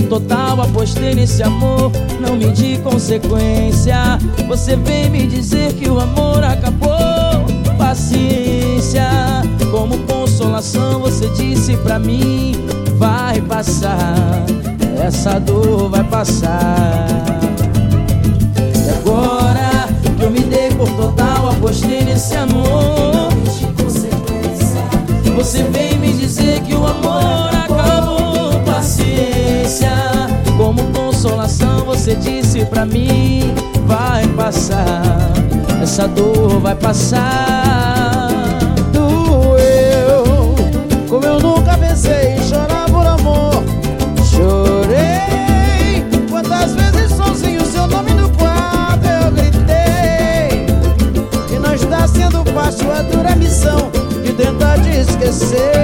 total, apostei nesse amor, não medi consequência. Você vem me dizer que o amor acabou. Paciência, como consolação, você disse pra mim: vai passar, essa dor vai passar. E agora que eu me dei por total, apostei nesse amor. Você vem me dizer que o amor consolação, você disse pra mim: vai passar, essa dor vai passar. Doeu, como eu nunca pensei chorar por amor. Chorei, quantas vezes sozinho seu nome no quarto eu gritei. E não está sendo fácil a dura missão de tentar te esquecer.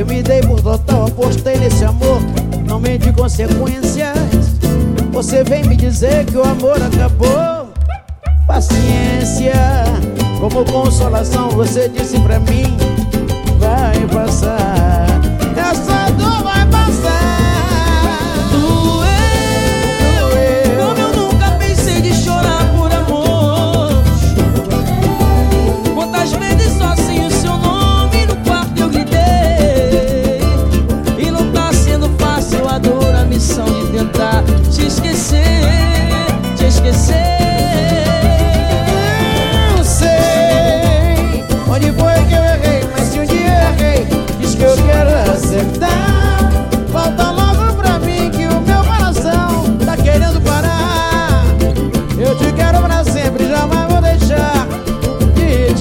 Eu me dei por total, apostei nesse amor, não mente consequências. Você vem me dizer que o amor acabou. Paciência, como consolação, você disse pra mim.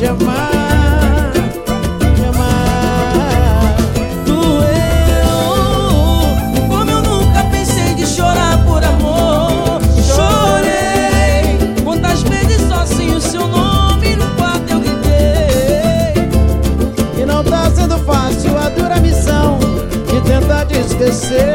te amar, te amar. Doeu, como eu nunca pensei de chorar por amor. Chorei, quantas vezes sozinho seu nome no quarto eu gritei. E não tá sendo fácil a dura missão de tentar esquecer.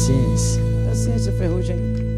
ciência. Da ciência ferrugem.